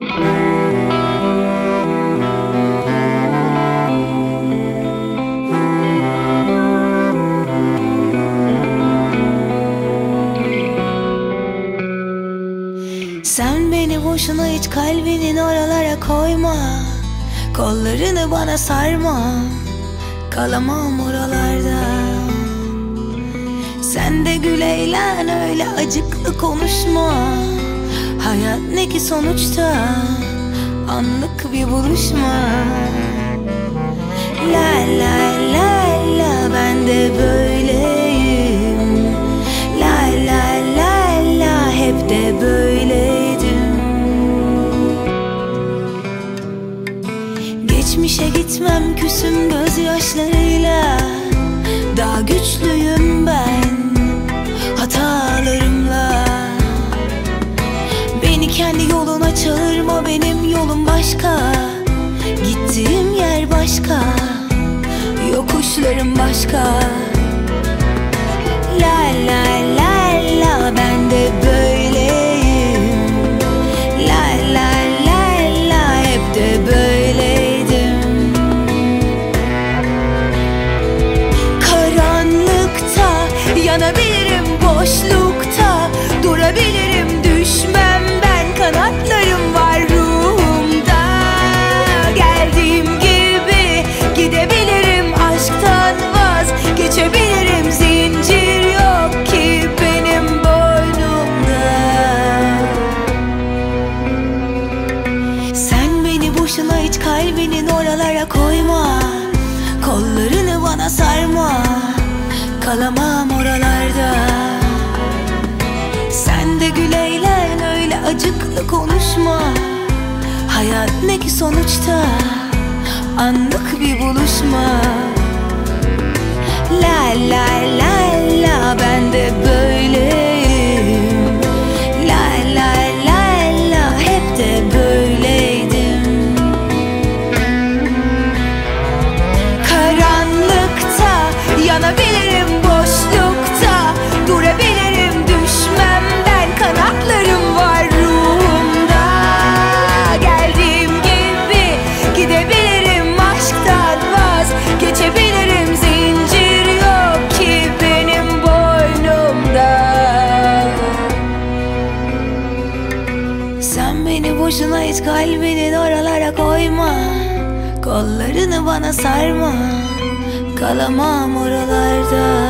Sen beni boşuna hiç kalbinin oralara koyma. Kollarını bana sarma. Kalamam oralarda. Sen de gül eğlen öyle acıklı konuşma Hayat ne ki sonuçta? Anlık bir buluşma. La la la la ben de böyleyim. La la la la hep de böyleydim. Geçmişe gitmem küsüm gözyaşlarıyla. Daha kendi yoluna çağırma benim yolum başka. Gittiğim yer başka Yokuşlarım başka. La la la la ben de böyleyim La la la la hep de böyleydim. Karanlıkta yanabilirim boşlukta hiç kalbinin oralara koyma. Kollarını bana sarma. Kalamam oralarda. Sen de gül eğlen öyle acıklı konuşma. Hayat ne ki sonuçta? Anlık bir buluşma boşuna hiç kalbinin oralara koyma. Kollarını bana sarma. Kalamam oralarda